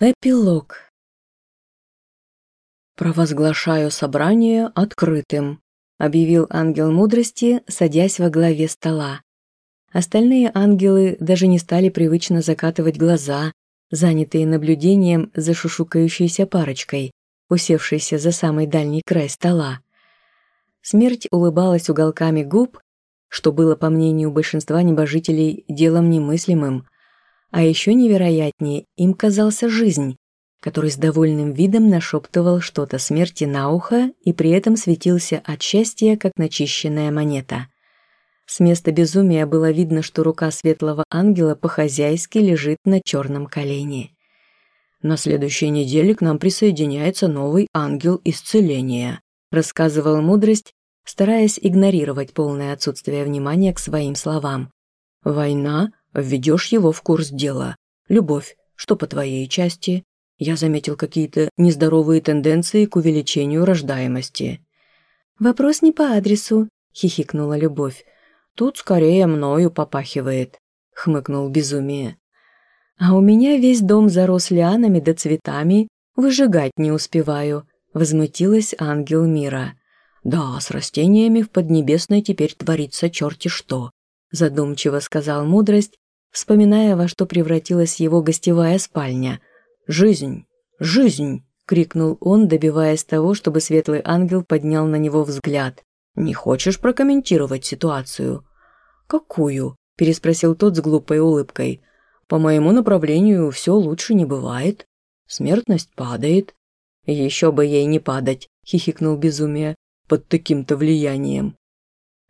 Эпилог. «Провозглашаю собрание открытым», – объявил ангел мудрости, садясь во главе стола. Остальные ангелы даже не стали привычно закатывать глаза, занятые наблюдением за шушукающейся парочкой, усевшейся за самый дальний край стола. Смерть улыбалась уголками губ, что было, по мнению большинства небожителей, делом немыслимым – а еще невероятнее им казался жизнь, который с довольным видом нашептывал что-то смерти на ухо и при этом светился от счастья, как начищенная монета. С места безумия было видно, что рука светлого ангела по-хозяйски лежит на черном колене. «На следующей неделе к нам присоединяется новый ангел исцеления», рассказывал мудрость, стараясь игнорировать полное отсутствие внимания к своим словам. «Война Введешь его в курс дела. Любовь, что по твоей части? Я заметил какие-то нездоровые тенденции к увеличению рождаемости. Вопрос не по адресу, хихикнула Любовь. Тут скорее мною попахивает, хмыкнул безумие. А у меня весь дом зарос лианами да цветами, выжигать не успеваю, возмутилась ангел мира. Да, с растениями в Поднебесной теперь творится черти что задумчиво сказал мудрость, вспоминая, во что превратилась его гостевая спальня. «Жизнь! Жизнь!» — крикнул он, добиваясь того, чтобы светлый ангел поднял на него взгляд. «Не хочешь прокомментировать ситуацию?» «Какую?» – переспросил тот с глупой улыбкой. «По моему направлению все лучше не бывает. Смертность падает». «Еще бы ей не падать», – хихикнул безумие, – «под таким-то влиянием».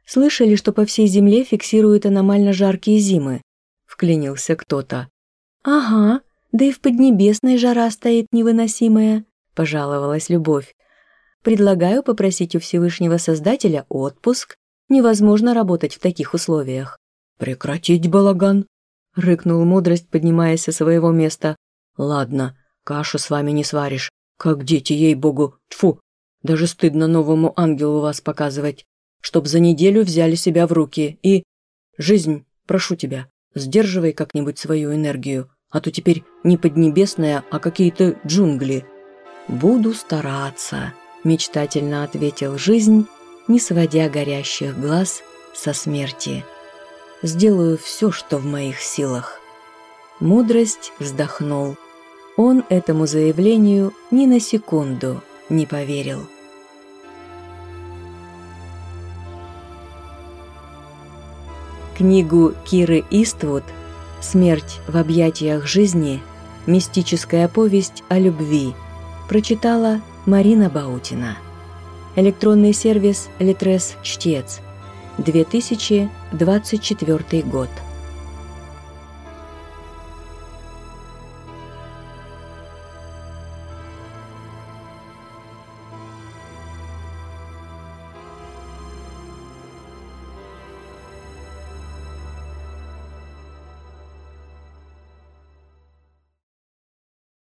Слышали, что по всей земле фиксируют аномально жаркие зимы?» – вклинился кто-то. «Ага, да и в Поднебесной жара стоит невыносимая», – пожаловалась Любовь. «Предлагаю попросить у Всевышнего Создателя отпуск. Невозможно работать в таких условиях». «Прекратить балаган!» – рыкнул мудрость, поднимаясь со своего места. «Ладно, кашу с вами не сваришь. Как дети, ей-богу, тьфу! Даже стыдно новому ангелу вас показывать чтоб за неделю взяли себя в руки и... Жизнь, прошу тебя, сдерживай как-нибудь свою энергию, а то теперь не поднебесная, а какие-то джунгли. Буду стараться, мечтательно ответил жизнь, не сводя горящих глаз со смерти. Сделаю все, что в моих силах. Мудрость вздохнул. Он этому заявлению ни на секунду не поверил. Книгу Киры Иствуд «Смерть в объятиях жизни. Мистическая повесть о любви» прочитала Марина Баутина. Электронный сервис «Литрес Чтец», 2024 год.